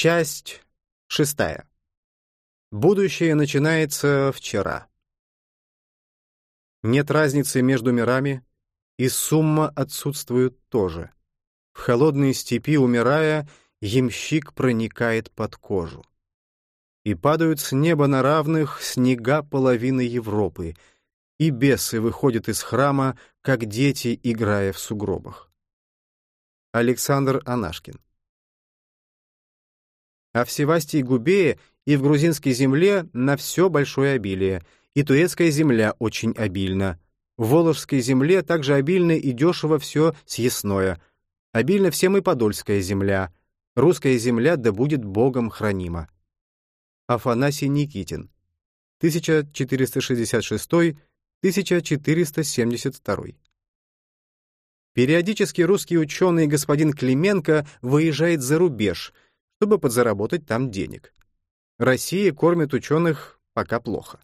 Часть шестая. Будущее начинается вчера. Нет разницы между мирами, и сумма отсутствует тоже. В холодной степи, умирая, ямщик проникает под кожу. И падают с неба на равных снега половины Европы, и бесы выходят из храма, как дети, играя в сугробах. Александр Анашкин а в Севастии Губее и в грузинской земле на все большое обилие, и турецкая земля очень обильна. В Воложской земле также обильно и дешево все съестное. Обильно всем и подольская земля. Русская земля да будет Богом хранима. Афанасий Никитин, 1466-1472. Периодически русский ученый господин Клименко выезжает за рубеж — чтобы подзаработать там денег. Россия кормит ученых пока плохо.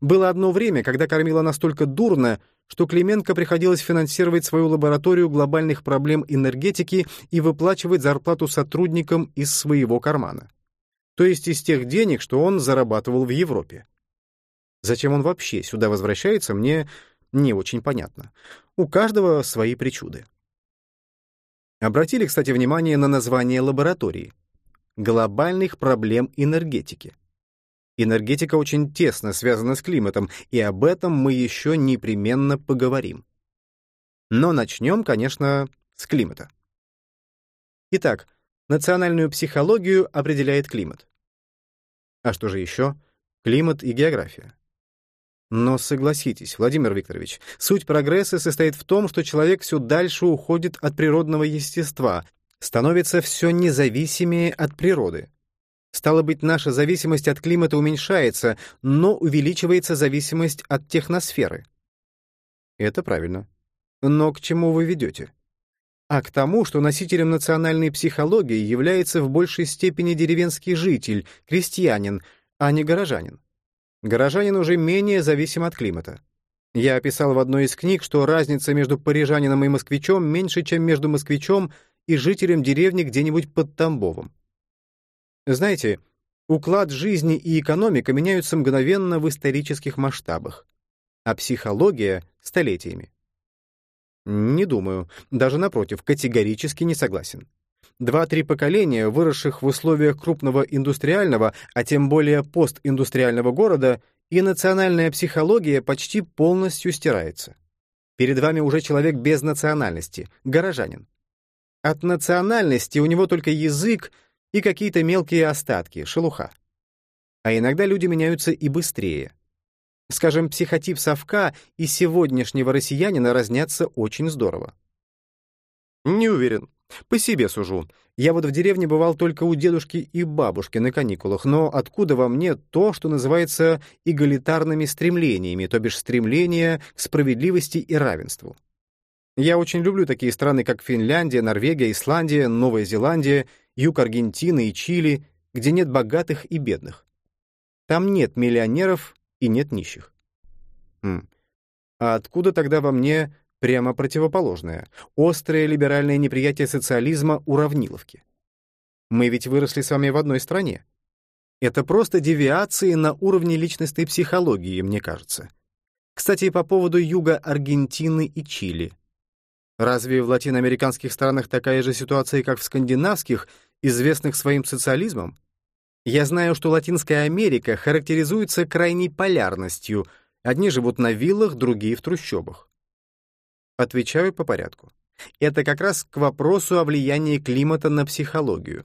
Было одно время, когда кормила настолько дурно, что Клименко приходилось финансировать свою лабораторию глобальных проблем энергетики и выплачивать зарплату сотрудникам из своего кармана. То есть из тех денег, что он зарабатывал в Европе. Зачем он вообще сюда возвращается, мне не очень понятно. У каждого свои причуды. Обратили, кстати, внимание на название лаборатории глобальных проблем энергетики. Энергетика очень тесно связана с климатом, и об этом мы еще непременно поговорим. Но начнем, конечно, с климата. Итак, национальную психологию определяет климат. А что же еще? Климат и география. Но согласитесь, Владимир Викторович, суть прогресса состоит в том, что человек все дальше уходит от природного естества, становится все независимее от природы. Стало быть, наша зависимость от климата уменьшается, но увеличивается зависимость от техносферы. Это правильно. Но к чему вы ведете? А к тому, что носителем национальной психологии является в большей степени деревенский житель, крестьянин, а не горожанин. Горожанин уже менее зависим от климата. Я описал в одной из книг, что разница между парижанином и москвичом меньше, чем между москвичом и жителям деревни где-нибудь под Тамбовом. Знаете, уклад жизни и экономика меняются мгновенно в исторических масштабах, а психология — столетиями. Не думаю, даже напротив, категорически не согласен. Два-три поколения, выросших в условиях крупного индустриального, а тем более постиндустриального города, и национальная психология почти полностью стирается. Перед вами уже человек без национальности, горожанин. От национальности у него только язык и какие-то мелкие остатки, шелуха. А иногда люди меняются и быстрее. Скажем, психотип совка и сегодняшнего россиянина разнятся очень здорово. Не уверен. По себе сужу. Я вот в деревне бывал только у дедушки и бабушки на каникулах, но откуда во мне то, что называется эгалитарными стремлениями, то бишь стремление к справедливости и равенству? Я очень люблю такие страны, как Финляндия, Норвегия, Исландия, Новая Зеландия, юг Аргентины и Чили, где нет богатых и бедных. Там нет миллионеров и нет нищих. Хм. А откуда тогда во мне прямо противоположное, острое либеральное неприятие социализма уравниловки? Мы ведь выросли с вами в одной стране. Это просто девиации на уровне личностной психологии, мне кажется. Кстати, по поводу юга Аргентины и Чили. Разве в латиноамериканских странах такая же ситуация, как в скандинавских, известных своим социализмом? Я знаю, что Латинская Америка характеризуется крайней полярностью. Одни живут на виллах, другие в трущобах. Отвечаю по порядку. Это как раз к вопросу о влиянии климата на психологию.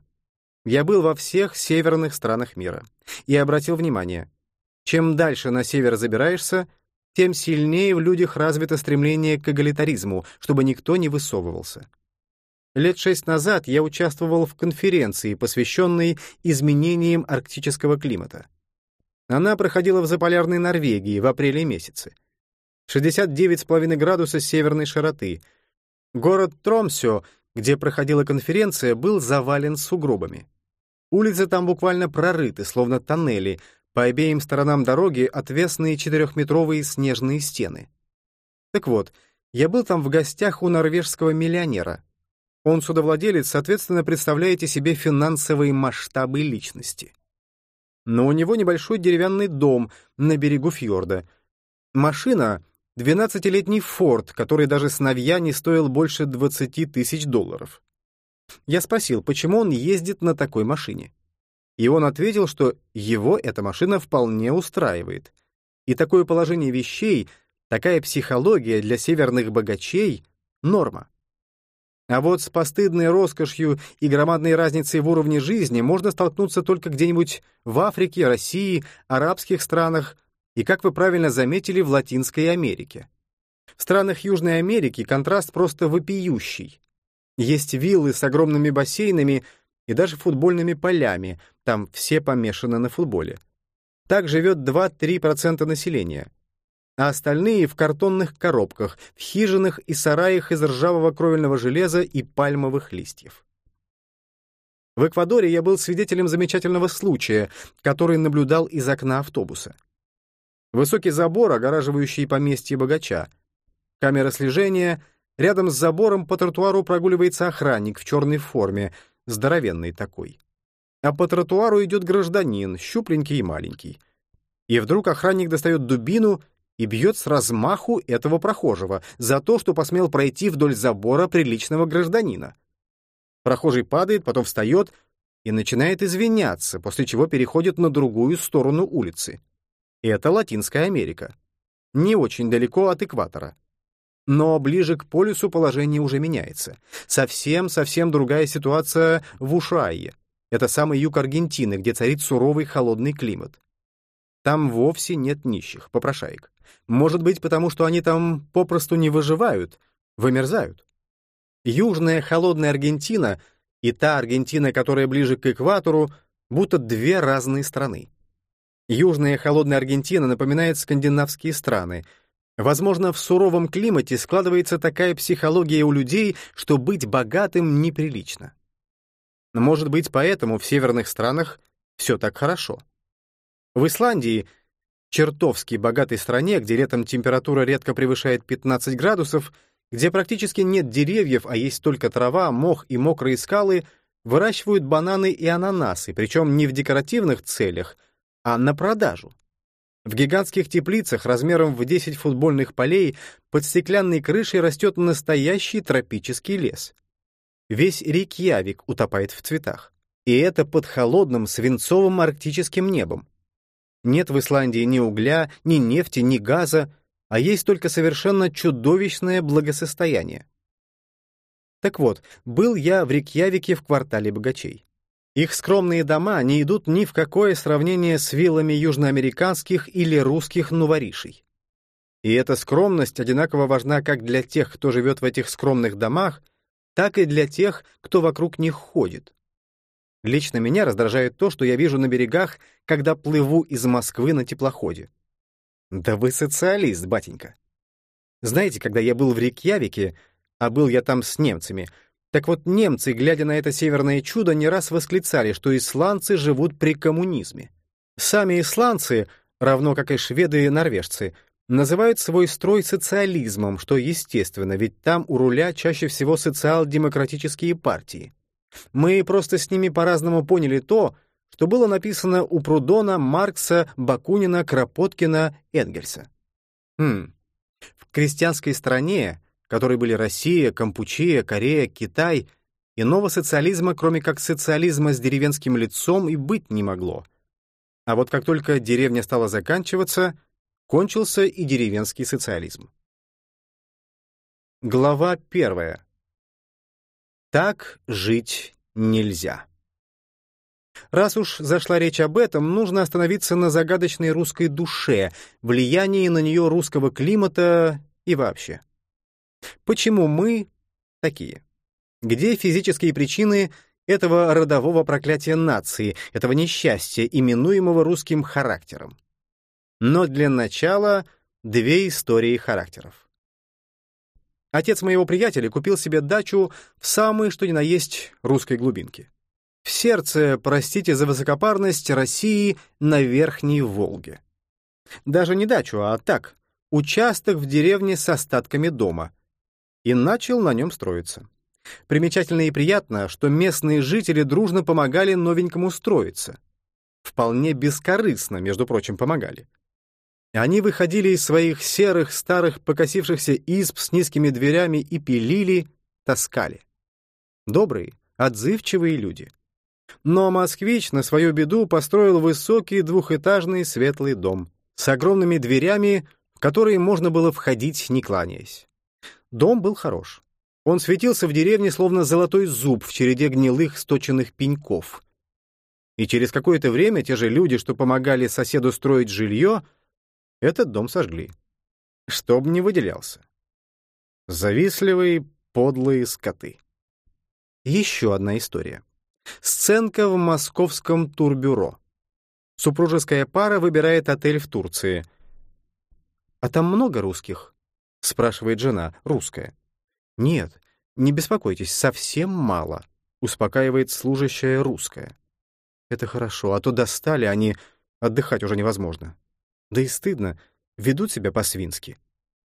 Я был во всех северных странах мира и обратил внимание, чем дальше на север забираешься, тем сильнее в людях развито стремление к эгалитаризму, чтобы никто не высовывался. Лет шесть назад я участвовал в конференции, посвященной изменениям арктического климата. Она проходила в заполярной Норвегии в апреле месяце. 69,5 градуса северной широты. Город Тромсё, где проходила конференция, был завален сугробами. Улицы там буквально прорыты, словно тоннели, по обеим сторонам дороги отвесные четырехметровые снежные стены. Так вот, я был там в гостях у норвежского миллионера. Он судовладелец, соответственно, представляете себе финансовые масштабы личности. Но у него небольшой деревянный дом на берегу фьорда. Машина — 12-летний Форд, который даже с Навья не стоил больше 20 тысяч долларов. Я спросил, почему он ездит на такой машине. И он ответил, что его эта машина вполне устраивает. И такое положение вещей, такая психология для северных богачей — норма. А вот с постыдной роскошью и громадной разницей в уровне жизни можно столкнуться только где-нибудь в Африке, России, арабских странах и, как вы правильно заметили, в Латинской Америке. В странах Южной Америки контраст просто вопиющий. Есть виллы с огромными бассейнами и даже футбольными полями, там все помешаны на футболе. Так живет 2-3% населения а остальные в картонных коробках, в хижинах и сараях из ржавого кровельного железа и пальмовых листьев. В Эквадоре я был свидетелем замечательного случая, который наблюдал из окна автобуса. Высокий забор, огораживающий поместье богача. Камера слежения. Рядом с забором по тротуару прогуливается охранник в черной форме, здоровенный такой. А по тротуару идет гражданин, щупленький и маленький. И вдруг охранник достает дубину и бьет с размаху этого прохожего за то, что посмел пройти вдоль забора приличного гражданина. Прохожий падает, потом встает и начинает извиняться, после чего переходит на другую сторону улицы. Это Латинская Америка. Не очень далеко от экватора. Но ближе к полюсу положение уже меняется. Совсем-совсем другая ситуация в Ушайе. Это самый юг Аргентины, где царит суровый холодный климат. Там вовсе нет нищих, попрошаек. Может быть, потому что они там попросту не выживают, вымерзают. Южная холодная Аргентина и та Аргентина, которая ближе к экватору, будто две разные страны. Южная холодная Аргентина напоминает скандинавские страны. Возможно, в суровом климате складывается такая психология у людей, что быть богатым неприлично. Может быть, поэтому в северных странах все так хорошо. В Исландии, чертовски богатой стране, где летом температура редко превышает 15 градусов, где практически нет деревьев, а есть только трава, мох и мокрые скалы, выращивают бананы и ананасы, причем не в декоративных целях, а на продажу. В гигантских теплицах размером в 10 футбольных полей под стеклянной крышей растет настоящий тропический лес. Весь Рейкьявик утопает в цветах. И это под холодным свинцовым арктическим небом. Нет в Исландии ни угля, ни нефти, ни газа, а есть только совершенно чудовищное благосостояние. Так вот, был я в Рикьявике в квартале богачей. Их скромные дома не идут ни в какое сравнение с виллами южноамериканских или русских новоришей. И эта скромность одинаково важна как для тех, кто живет в этих скромных домах, так и для тех, кто вокруг них ходит. Лично меня раздражает то, что я вижу на берегах, когда плыву из Москвы на теплоходе. Да вы социалист, батенька. Знаете, когда я был в Рикьявике, а был я там с немцами, так вот немцы, глядя на это северное чудо, не раз восклицали, что исландцы живут при коммунизме. Сами исландцы, равно как и шведы и норвежцы, называют свой строй социализмом, что естественно, ведь там у руля чаще всего социал-демократические партии. Мы просто с ними по-разному поняли то, что было написано у Прудона, Маркса, Бакунина, Кропоткина, Энгельса. Хм. В крестьянской стране, которой были Россия, Кампучия, Корея, Китай, иного социализма, кроме как социализма с деревенским лицом, и быть не могло. А вот как только деревня стала заканчиваться, кончился и деревенский социализм. Глава первая. Так жить нельзя. Раз уж зашла речь об этом, нужно остановиться на загадочной русской душе, влиянии на нее русского климата и вообще. Почему мы такие? Где физические причины этого родового проклятия нации, этого несчастья, именуемого русским характером? Но для начала две истории характеров. Отец моего приятеля купил себе дачу в самой, что ни на есть, русской глубинке. В сердце, простите за высокопарность, России на Верхней Волге. Даже не дачу, а так, участок в деревне с остатками дома. И начал на нем строиться. Примечательно и приятно, что местные жители дружно помогали новенькому строиться. Вполне бескорыстно, между прочим, помогали. Они выходили из своих серых, старых, покосившихся изб с низкими дверями и пилили, таскали. Добрые, отзывчивые люди. Но москвич на свою беду построил высокий двухэтажный светлый дом с огромными дверями, в которые можно было входить, не кланяясь. Дом был хорош. Он светился в деревне, словно золотой зуб в череде гнилых сточенных пеньков. И через какое-то время те же люди, что помогали соседу строить жилье, этот дом сожгли. Чтоб не выделялся. Завистливые, подлые скоты. Еще одна история. Сценка в московском турбюро. Супружеская пара выбирает отель в Турции. «А там много русских?» — спрашивает жена, русская. «Нет, не беспокойтесь, совсем мало», — успокаивает служащая русская. «Это хорошо, а то достали они, отдыхать уже невозможно». Да и стыдно, ведут себя по-свински.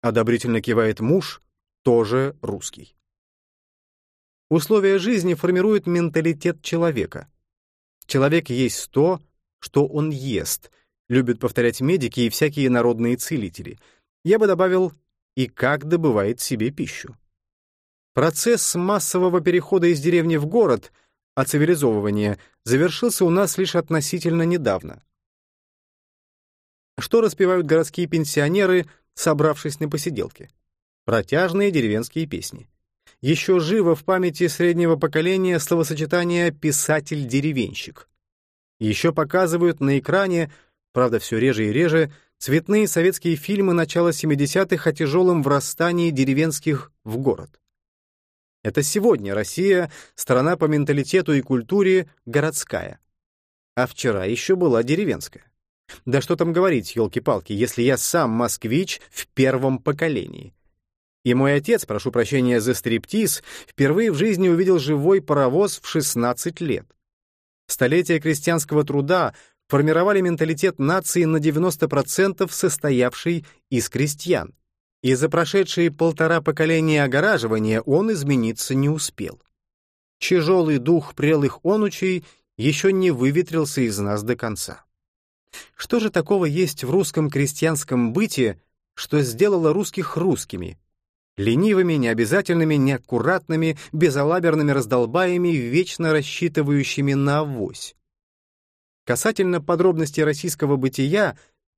Одобрительно кивает муж, тоже русский. Условия жизни формируют менталитет человека. Человек есть то, что он ест, любят повторять медики и всякие народные целители. Я бы добавил, и как добывает себе пищу. Процесс массового перехода из деревни в город, а цивилизовывания, завершился у нас лишь относительно недавно что распевают городские пенсионеры, собравшись на посиделке. Протяжные деревенские песни. Еще живо в памяти среднего поколения словосочетание «писатель-деревенщик». Еще показывают на экране, правда, все реже и реже, цветные советские фильмы начала 70-х о тяжелом врастании деревенских в город. Это сегодня Россия, страна по менталитету и культуре, городская. А вчера еще была деревенская. Да что там говорить, елки-палки, если я сам москвич в первом поколении. И мой отец, прошу прощения за стриптиз, впервые в жизни увидел живой паровоз в 16 лет. Столетия крестьянского труда формировали менталитет нации на 90% состоявший из крестьян. И за прошедшие полтора поколения огораживания он измениться не успел. Тяжелый дух прелых онучей еще не выветрился из нас до конца. Что же такого есть в русском крестьянском быте, что сделало русских русскими? Ленивыми, необязательными, неаккуратными, безалаберными раздолбаями, вечно рассчитывающими на авось. Касательно подробностей российского бытия,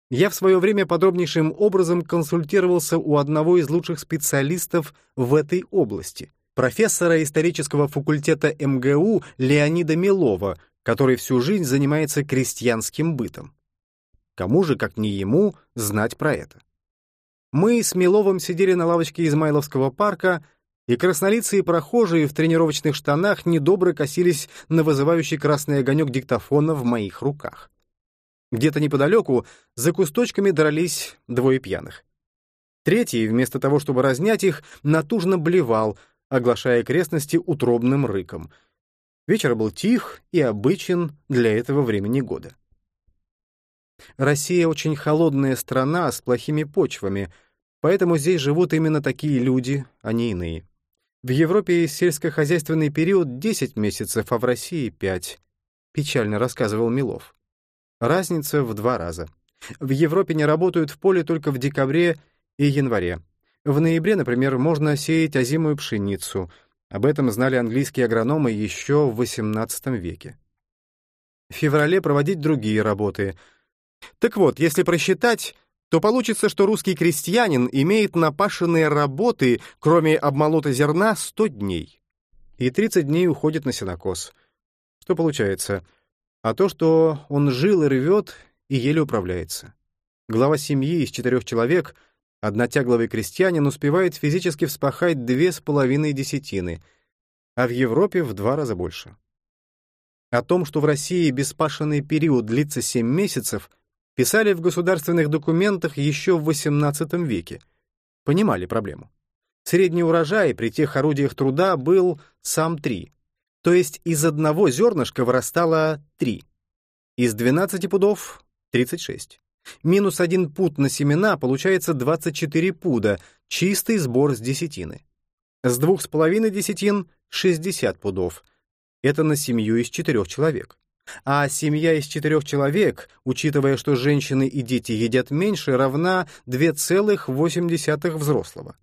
я в свое время подробнейшим образом консультировался у одного из лучших специалистов в этой области, профессора исторического факультета МГУ Леонида Милова, который всю жизнь занимается крестьянским бытом. Кому же, как не ему, знать про это? Мы с Миловым сидели на лавочке Измайловского парка, и краснолицые прохожие в тренировочных штанах недобро косились на вызывающий красный огонек диктофона в моих руках. Где-то неподалеку за кусточками дрались двое пьяных. Третий, вместо того, чтобы разнять их, натужно блевал, оглашая окрестности утробным рыком. Вечер был тих и обычен для этого времени года. Россия очень холодная страна с плохими почвами, поэтому здесь живут именно такие люди, а не иные. В Европе сельскохозяйственный период 10 месяцев, а в России 5. Печально рассказывал Милов. Разница в два раза. В Европе не работают в поле только в декабре и январе. В ноябре, например, можно сеять озимую пшеницу. Об этом знали английские агрономы еще в XVIII веке. В феврале проводить другие работы — так вот, если просчитать, то получится, что русский крестьянин имеет напашенные работы, кроме обмолота зерна, 100 дней. И 30 дней уходит на сенокос. Что получается? А то, что он жил и рвет, и еле управляется. Глава семьи из четырех человек, однотягловый крестьянин, успевает физически вспахать две с половиной десятины, а в Европе в два раза больше. О том, что в России беспашенный период длится 7 месяцев, писали в государственных документах еще в XVIII веке. Понимали проблему. Средний урожай при тех орудиях труда был сам три. То есть из одного зернышка вырастало три. Из 12 пудов — 36. Минус один пуд на семена получается 24 пуда, чистый сбор с десятины. С двух с половиной десятин — 60 пудов. Это на семью из четырех человек. А семья из четырех человек, учитывая, что женщины и дети едят меньше, равна 2,8 взрослого.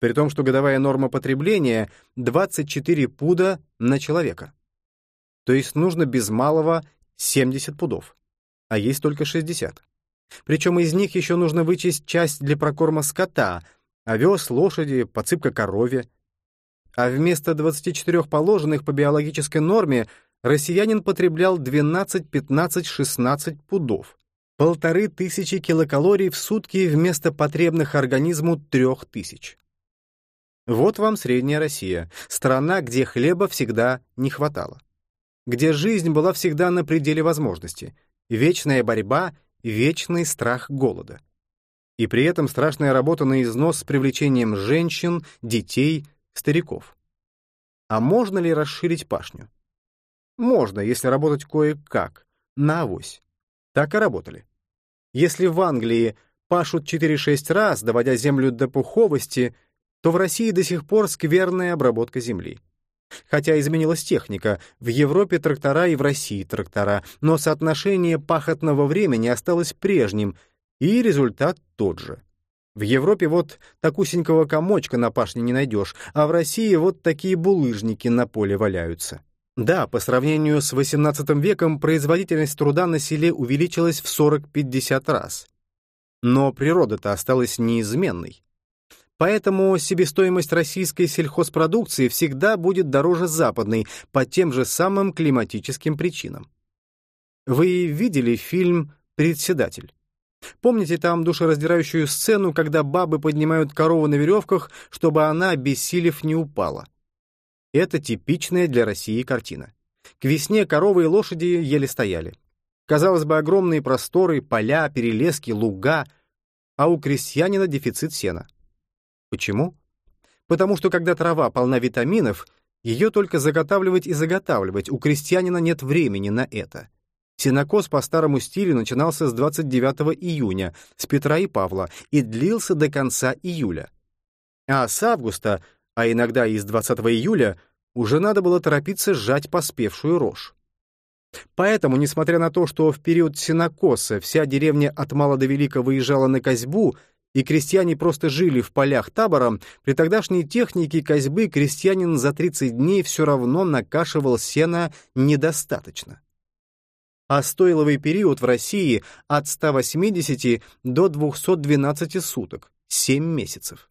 При том, что годовая норма потребления — 24 пуда на человека. То есть нужно без малого 70 пудов, а есть только 60. Причем из них еще нужно вычесть часть для прокорма скота, овес, лошади, подсыпка корове. А вместо 24 положенных по биологической норме россиянин потреблял 12, 15, 16 пудов. Полторы тысячи килокалорий в сутки вместо потребных организму трех тысяч. Вот вам Средняя Россия, страна, где хлеба всегда не хватало. Где жизнь была всегда на пределе возможностей, вечная борьба, вечный страх голода. И при этом страшная работа на износ с привлечением женщин, детей, стариков. А можно ли расширить пашню? Можно, если работать кое-как, на авось. Так и работали. Если в Англии пашут 4-6 раз, доводя землю до пуховости, то в России до сих пор скверная обработка земли. Хотя изменилась техника, в Европе трактора и в России трактора, но соотношение пахотного времени осталось прежним, и результат тот же. В Европе вот такусенького комочка на пашне не найдешь, а в России вот такие булыжники на поле валяются. Да, по сравнению с XVIII веком производительность труда на селе увеличилась в 40-50 раз. Но природа-то осталась неизменной. Поэтому себестоимость российской сельхозпродукции всегда будет дороже западной по тем же самым климатическим причинам. Вы видели фильм «Председатель»? Помните там душераздирающую сцену, когда бабы поднимают корову на веревках, чтобы она, обессилев, не упала? Это типичная для России картина. К весне коровы и лошади еле стояли. Казалось бы, огромные просторы, поля, перелески, луга, а у крестьянина дефицит сена. Почему? Потому что когда трава полна витаминов, ее только заготавливать и заготавливать, у крестьянина нет времени на это. Сенокос по старому стилю начинался с 29 июня, с Петра и Павла, и длился до конца июля. А с августа а иногда и с 20 июля, уже надо было торопиться сжать поспевшую рожь. Поэтому, несмотря на то, что в период сенокоса вся деревня от мала до велика выезжала на козьбу, и крестьяне просто жили в полях табором, при тогдашней технике козьбы крестьянин за 30 дней все равно накашивал сена недостаточно. А стойловый период в России от 180 до 212 суток, 7 месяцев.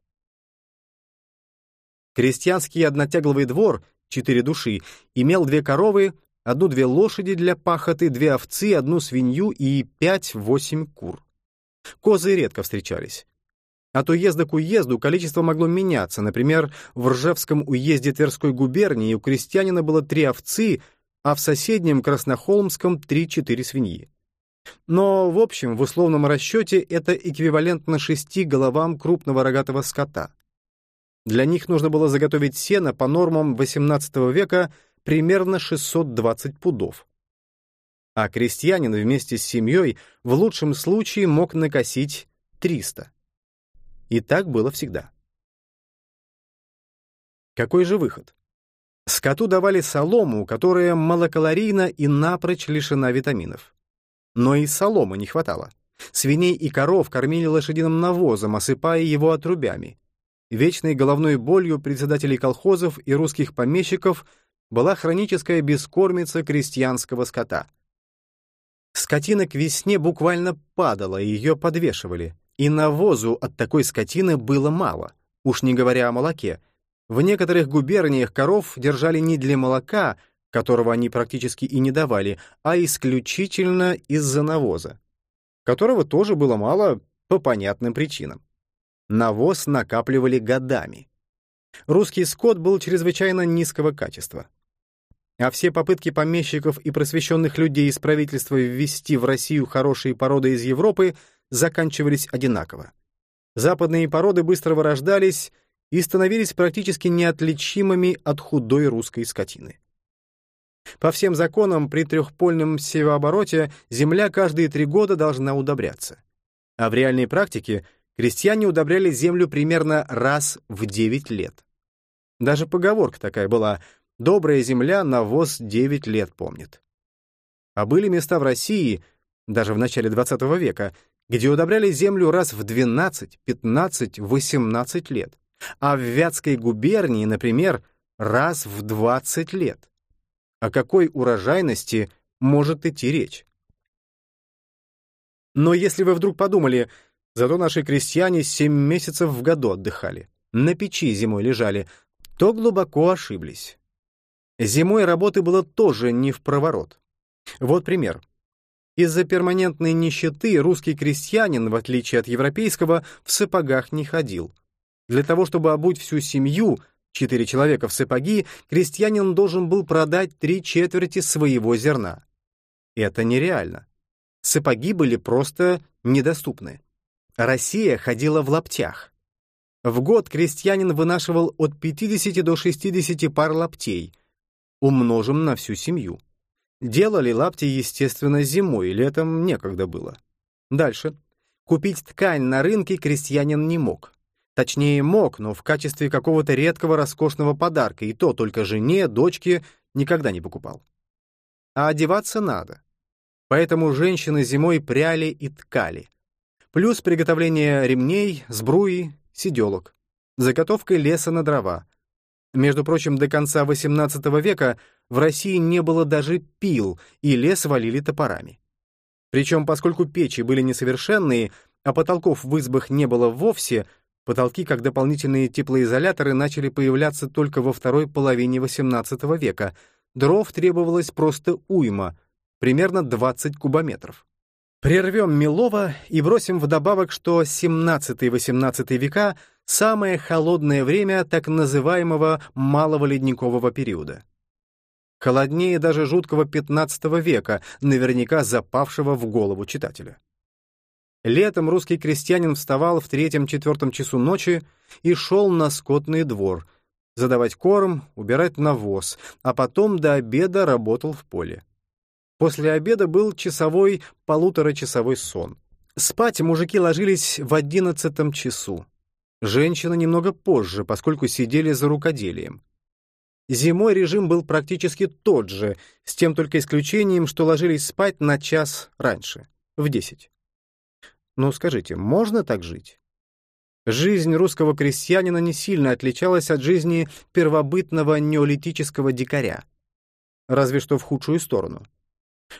Крестьянский однотягловый двор, четыре души, имел две коровы, одну-две лошади для пахоты, две овцы, одну свинью и пять-восемь кур. Козы редко встречались. От уезда к уезду количество могло меняться. Например, в Ржевском уезде Тверской губернии у крестьянина было три овцы, а в соседнем Краснохолмском три-четыре свиньи. Но, в общем, в условном расчете это эквивалентно шести головам крупного рогатого скота. Для них нужно было заготовить сено по нормам XVIII века примерно 620 пудов. А крестьянин вместе с семьей в лучшем случае мог накосить 300. И так было всегда. Какой же выход? Скоту давали солому, которая малокалорийна и напрочь лишена витаминов. Но и соломы не хватало. Свиней и коров кормили лошадиным навозом, осыпая его отрубями. Вечной головной болью председателей колхозов и русских помещиков была хроническая бескормица крестьянского скота. Скотина к весне буквально падала, ее подвешивали, и навозу от такой скотины было мало, уж не говоря о молоке. В некоторых губерниях коров держали не для молока, которого они практически и не давали, а исключительно из-за навоза, которого тоже было мало по понятным причинам. Навоз накапливали годами. Русский скот был чрезвычайно низкого качества. А все попытки помещиков и просвещенных людей из правительства ввести в Россию хорошие породы из Европы заканчивались одинаково. Западные породы быстро вырождались и становились практически неотличимыми от худой русской скотины. По всем законам при трехпольном севообороте земля каждые три года должна удобряться. А в реальной практике крестьяне удобряли землю примерно раз в 9 лет. Даже поговорка такая была «добрая земля навоз девять лет помнит». А были места в России, даже в начале XX века, где удобряли землю раз в 12, 15, 18 лет, а в Вятской губернии, например, раз в 20 лет. О какой урожайности может идти речь? Но если вы вдруг подумали, зато наши крестьяне семь месяцев в году отдыхали, на печи зимой лежали, то глубоко ошиблись. Зимой работы было тоже не в проворот. Вот пример. Из-за перманентной нищеты русский крестьянин, в отличие от европейского, в сапогах не ходил. Для того, чтобы обуть всю семью, четыре человека в сапоги, крестьянин должен был продать три четверти своего зерна. Это нереально. Сапоги были просто недоступны. Россия ходила в лаптях. В год крестьянин вынашивал от 50 до 60 пар лаптей. Умножим на всю семью. Делали лапти, естественно, зимой, летом некогда было. Дальше. Купить ткань на рынке крестьянин не мог. Точнее, мог, но в качестве какого-то редкого роскошного подарка, и то только жене, дочке никогда не покупал. А одеваться надо. Поэтому женщины зимой пряли и ткали. Плюс приготовление ремней, сбруи, сиделок. Заготовкой леса на дрова. Между прочим, до конца XVIII века в России не было даже пил, и лес валили топорами. Причем, поскольку печи были несовершенные, а потолков в избах не было вовсе, потолки как дополнительные теплоизоляторы начали появляться только во второй половине XVIII века, дров требовалось просто уйма, примерно 20 кубометров. Прервем Милова и бросим вдобавок, что 17-18 века — самое холодное время так называемого малого ледникового периода. Холоднее даже жуткого 15 века, наверняка запавшего в голову читателя. Летом русский крестьянин вставал в третьем-четвертом часу ночи и шел на скотный двор, задавать корм, убирать навоз, а потом до обеда работал в поле. После обеда был часовой, полуторачасовой сон. Спать мужики ложились в одиннадцатом часу. Женщины немного позже, поскольку сидели за рукоделием. Зимой режим был практически тот же, с тем только исключением, что ложились спать на час раньше, в десять. Ну, скажите, можно так жить? Жизнь русского крестьянина не сильно отличалась от жизни первобытного неолитического дикаря. Разве что в худшую сторону.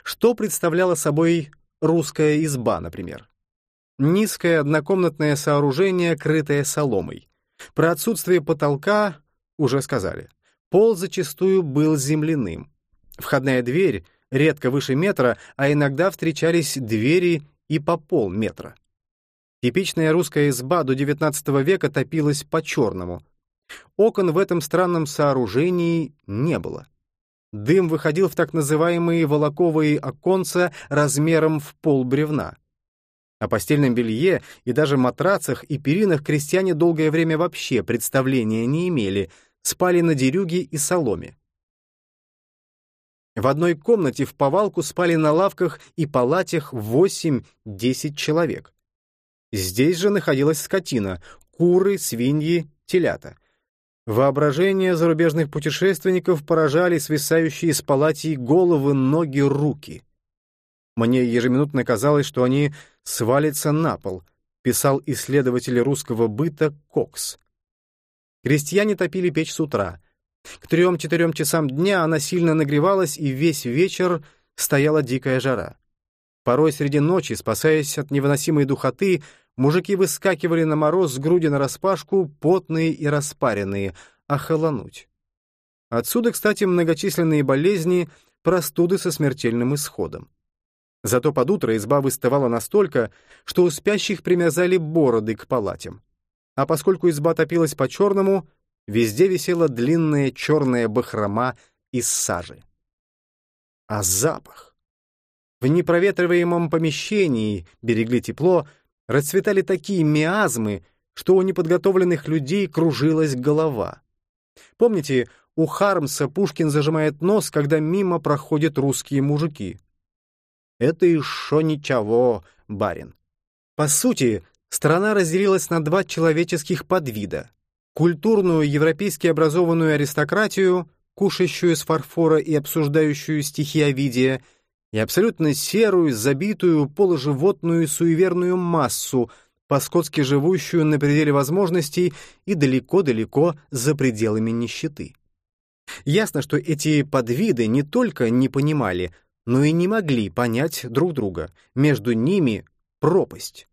Что представляла собой русская изба, например? Низкое однокомнатное сооружение, крытое соломой. Про отсутствие потолка уже сказали. Пол зачастую был земляным. Входная дверь редко выше метра, а иногда встречались двери и по полметра. Типичная русская изба до XIX века топилась по-черному. Окон в этом странном сооружении не было. Дым выходил в так называемые волоковые оконца размером в пол бревна. О постельном белье и даже матрацах и перинах крестьяне долгое время вообще представления не имели, спали на дерюге и соломе. В одной комнате в повалку спали на лавках и палатях 8-10 человек. Здесь же находилась скотина — куры, свиньи, телята. Воображение зарубежных путешественников поражали свисающие с палатей головы, ноги, руки. Мне ежеминутно казалось, что они свалятся на пол, писал исследователь русского быта Кокс. Крестьяне топили печь с утра. К трем-четырем часам дня она сильно нагревалась, и весь вечер стояла дикая жара. Порой среди ночи, спасаясь от невыносимой духоты, Мужики выскакивали на мороз с груди нараспашку, потные и распаренные, охолонуть. Отсюда, кстати, многочисленные болезни, простуды со смертельным исходом. Зато под утро изба выставала настолько, что у спящих примерзали бороды к палатям. А поскольку изба топилась по-черному, везде висела длинная черная бахрома из сажи. А запах! В непроветриваемом помещении берегли тепло, расцветали такие миазмы, что у неподготовленных людей кружилась голова. Помните, у Хармса Пушкин зажимает нос, когда мимо проходят русские мужики. Это еще ничего, барин. По сути, страна разделилась на два человеческих подвида культурную европейски образованную аристократию, кушающую с фарфора и обсуждающую стихи Овидия, и абсолютно серую, забитую, полуживотную суеверную массу, по-скотски живущую на пределе возможностей и далеко-далеко за пределами нищеты. Ясно, что эти подвиды не только не понимали, но и не могли понять друг друга. Между ними пропасть.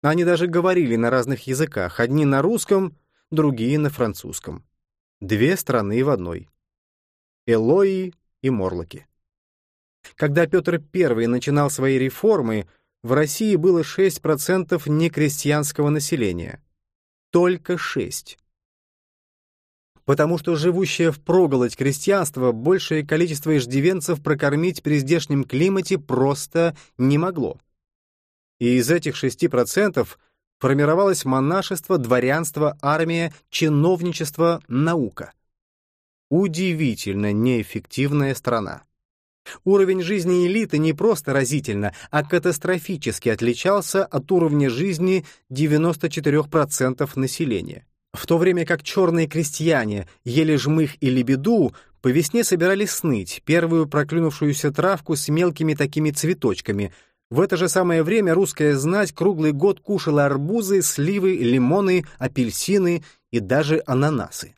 Они даже говорили на разных языках, одни на русском, другие на французском. Две страны в одной. Элои и Морлоки. Когда Петр I начинал свои реформы, в России было 6% некрестьянского населения. Только 6 потому что живущее в проголодь крестьянство большее количество иждивенцев прокормить при здешнем климате просто не могло. И из этих 6% формировалось монашество, дворянство, армия, чиновничество, наука. Удивительно неэффективная страна. Уровень жизни элиты не просто разительно, а катастрофически отличался от уровня жизни 94% населения. В то время как черные крестьяне ели жмых и лебеду, по весне собирали сныть, первую проклюнувшуюся травку с мелкими такими цветочками. В это же самое время русская знать круглый год кушала арбузы, сливы, лимоны, апельсины и даже ананасы.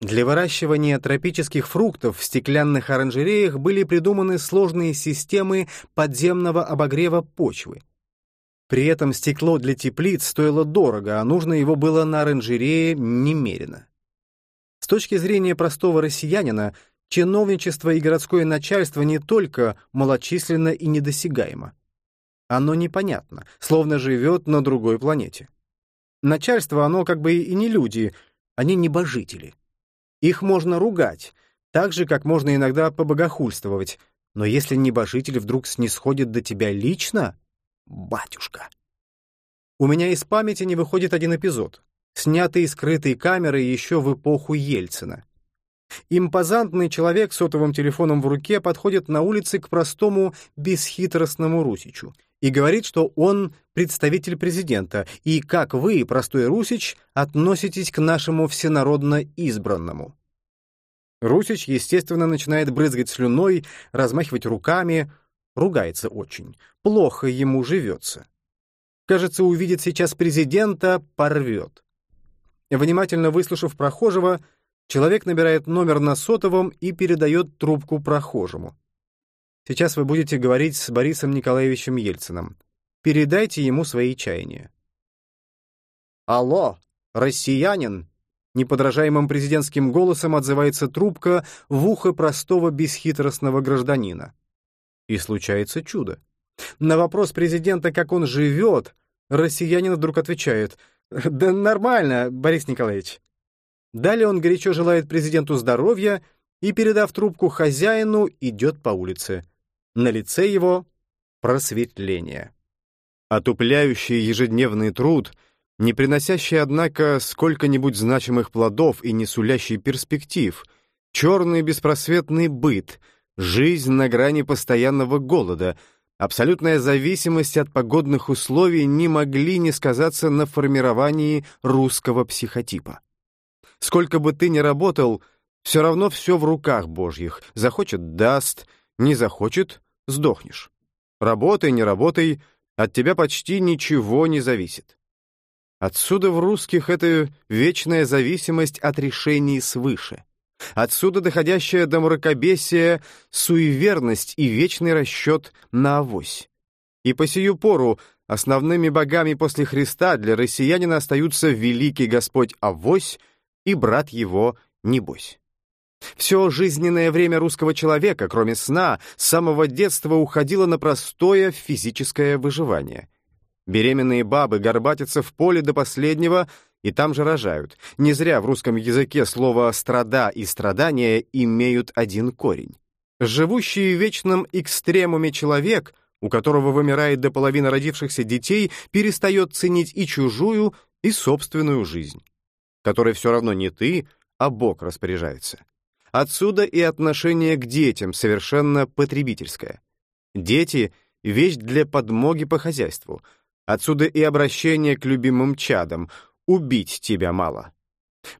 Для выращивания тропических фруктов в стеклянных оранжереях были придуманы сложные системы подземного обогрева почвы. При этом стекло для теплиц стоило дорого, а нужно его было на оранжерее немерено. С точки зрения простого россиянина, чиновничество и городское начальство не только малочисленно и недосягаемо. Оно непонятно, словно живет на другой планете. Начальство, оно как бы и не люди, они небожители. Их можно ругать, так же, как можно иногда побогохульствовать, но если небожитель вдруг снисходит до тебя лично, батюшка. У меня из памяти не выходит один эпизод, снятый скрытой камерой еще в эпоху Ельцина. Импозантный человек с сотовым телефоном в руке подходит на улице к простому, бесхитростному Русичу и говорит, что он представитель президента, и как вы, простой Русич, относитесь к нашему всенародно избранному. Русич, естественно, начинает брызгать слюной, размахивать руками, ругается очень. Плохо ему живется. Кажется, увидит сейчас президента, порвет. Внимательно выслушав прохожего, человек набирает номер на сотовом и передает трубку прохожему. Сейчас вы будете говорить с Борисом Николаевичем Ельциным. Передайте ему свои чаяния. «Алло, россиянин!» Неподражаемым президентским голосом отзывается трубка в ухо простого бесхитростного гражданина. И случается чудо. На вопрос президента, как он живет, россиянин вдруг отвечает «Да нормально, Борис Николаевич». Далее он горячо желает президенту здоровья и, передав трубку хозяину, идет по улице. На лице его просветление. Отупляющий ежедневный труд, не приносящий, однако, сколько-нибудь значимых плодов и не сулящий перспектив, черный беспросветный быт — Жизнь на грани постоянного голода, абсолютная зависимость от погодных условий не могли не сказаться на формировании русского психотипа. Сколько бы ты ни работал, все равно все в руках божьих. Захочет — даст, не захочет — сдохнешь. Работай, не работай, от тебя почти ничего не зависит. Отсюда в русских эта вечная зависимость от решений свыше. Отсюда доходящая до мракобесия суеверность и вечный расчет на авось. И по сию пору основными богами после Христа для россиянина остаются великий Господь Авось и брат его Небось. Все жизненное время русского человека, кроме сна, с самого детства уходило на простое физическое выживание. Беременные бабы горбатятся в поле до последнего — и там же рожают. Не зря в русском языке слово «страда» и «страдания» имеют один корень. Живущий в вечном экстремуме человек, у которого вымирает до половины родившихся детей, перестает ценить и чужую, и собственную жизнь, которой все равно не ты, а Бог распоряжается. Отсюда и отношение к детям совершенно потребительское. Дети — вещь для подмоги по хозяйству. Отсюда и обращение к любимым чадам — убить тебя мало.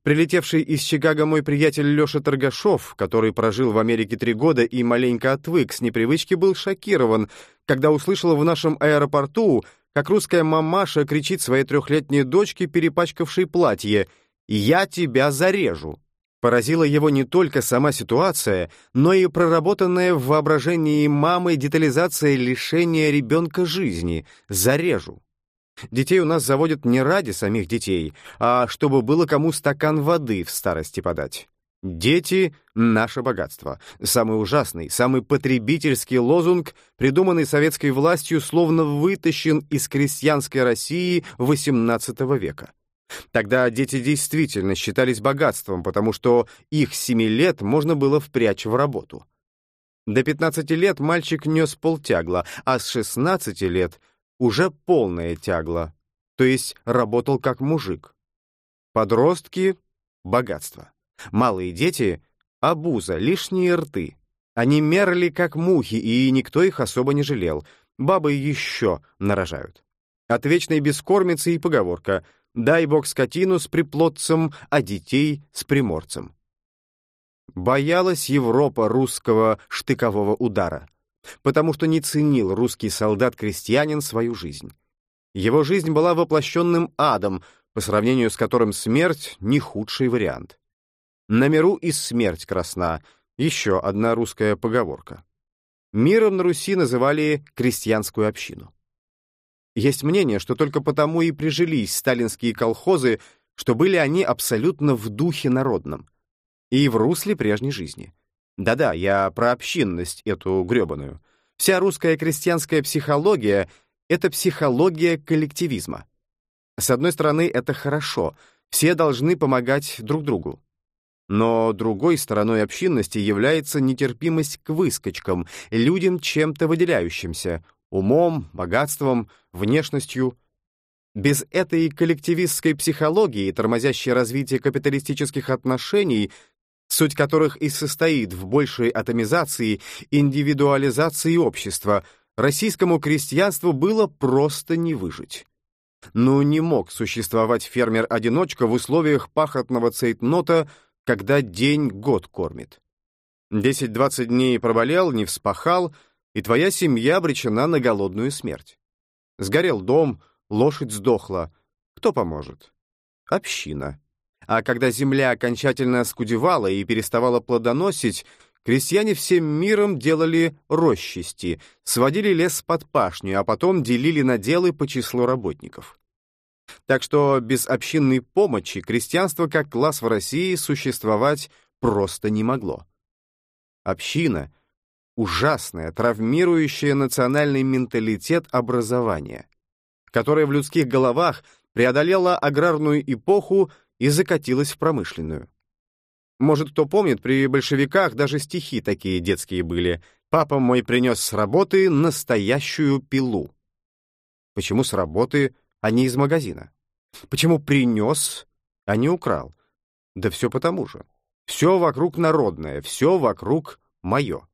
Прилетевший из Чикаго мой приятель Леша Торгашов, который прожил в Америке три года и маленько отвык с непривычки, был шокирован, когда услышал в нашем аэропорту, как русская мамаша кричит своей трехлетней дочке, перепачкавшей платье «Я тебя зарежу!». Поразила его не только сама ситуация, но и проработанная в воображении мамы детализация лишения ребенка жизни «зарежу». Детей у нас заводят не ради самих детей, а чтобы было кому стакан воды в старости подать. Дети — наше богатство. Самый ужасный, самый потребительский лозунг, придуманный советской властью, словно вытащен из крестьянской России XVIII века. Тогда дети действительно считались богатством, потому что их семи лет можно было впрячь в работу. До 15 лет мальчик нес полтягла, а с 16 лет уже полное тягло, то есть работал как мужик. Подростки — богатство. Малые дети — обуза, лишние рты. Они мерли как мухи, и никто их особо не жалел. Бабы еще нарожают. От вечной бескормицы и поговорка «дай бог скотину с приплодцем, а детей с приморцем». Боялась Европа русского штыкового удара потому что не ценил русский солдат-крестьянин свою жизнь. Его жизнь была воплощенным адом, по сравнению с которым смерть — не худший вариант. На миру и смерть красна — еще одна русская поговорка. Миром на Руси называли крестьянскую общину. Есть мнение, что только потому и прижились сталинские колхозы, что были они абсолютно в духе народном и в русле прежней жизни. Да-да, я про общинность эту гребаную. Вся русская крестьянская психология — это психология коллективизма. С одной стороны, это хорошо, все должны помогать друг другу. Но другой стороной общинности является нетерпимость к выскочкам, людям чем-то выделяющимся — умом, богатством, внешностью. Без этой коллективистской психологии, тормозящей развитие капиталистических отношений, суть которых и состоит в большей атомизации, индивидуализации общества, российскому крестьянству было просто не выжить. Ну, не мог существовать фермер-одиночка в условиях пахотного цейтнота, когда день год кормит. Десять-двадцать дней проболел, не вспахал, и твоя семья обречена на голодную смерть. Сгорел дом, лошадь сдохла. Кто поможет? Община. А когда земля окончательно оскудевала и переставала плодоносить, крестьяне всем миром делали рощисти, сводили лес под пашню, а потом делили наделы по числу работников. Так что без общинной помощи крестьянство как класс в России существовать просто не могло. Община — ужасное, травмирующее национальный менталитет образования, которое в людских головах преодолело аграрную эпоху и закатилась в промышленную. Может, кто помнит, при большевиках даже стихи такие детские были. «Папа мой принес с работы настоящую пилу». Почему с работы, а не из магазина? Почему принес, а не украл? Да все потому же. Все вокруг народное, все вокруг мое.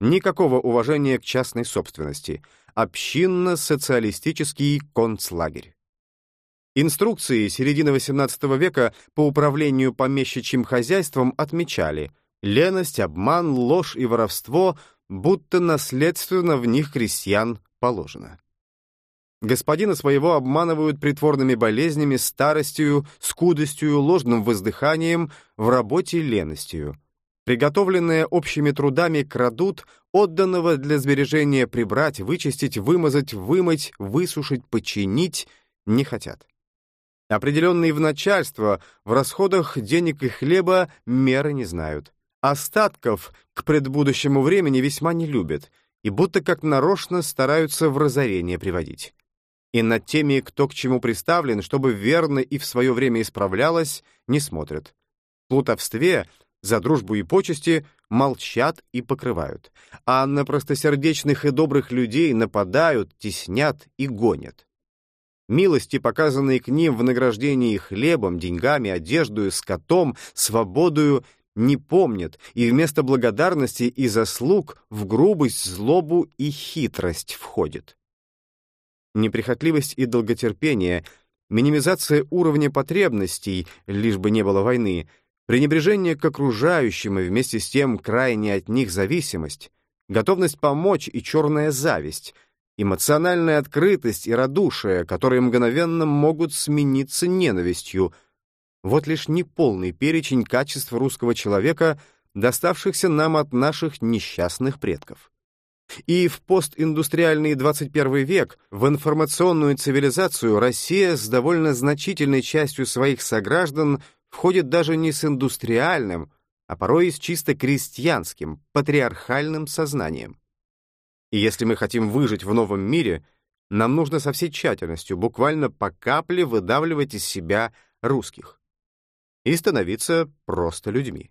Никакого уважения к частной собственности. Общинно-социалистический концлагерь. Инструкции середины XVIII века по управлению помещичьим хозяйством отмечали леность, обман, ложь и воровство, будто наследственно в них крестьян положено. Господина своего обманывают притворными болезнями, старостью, скудостью, ложным воздыханием, в работе леностью. Приготовленное общими трудами крадут, отданного для сбережения прибрать, вычистить, вымазать, вымыть, высушить, починить не хотят. Определенные в начальство в расходах денег и хлеба меры не знают. Остатков к предбудущему времени весьма не любят и будто как нарочно стараются в разорение приводить. И над теми, кто к чему приставлен, чтобы верно и в свое время исправлялось, не смотрят. Плутовстве за дружбу и почести молчат и покрывают, а на простосердечных и добрых людей нападают, теснят и гонят. Милости, показанные к ним в награждении хлебом, деньгами, одеждою, скотом, свободою, не помнят, и вместо благодарности и заслуг в грубость, злобу и хитрость входит. Неприхотливость и долготерпение минимизация уровня потребностей, лишь бы не было войны, пренебрежение к окружающим и вместе с тем крайне от них зависимость, готовность помочь и черная зависть, эмоциональная открытость и радушие, которые мгновенно могут смениться ненавистью. Вот лишь неполный перечень качеств русского человека, доставшихся нам от наших несчастных предков. И в постиндустриальный 21 век, в информационную цивилизацию Россия с довольно значительной частью своих сограждан входит даже не с индустриальным, а порой и с чисто крестьянским, патриархальным сознанием. И если мы хотим выжить в новом мире, нам нужно со всей тщательностью, буквально по капле выдавливать из себя русских и становиться просто людьми.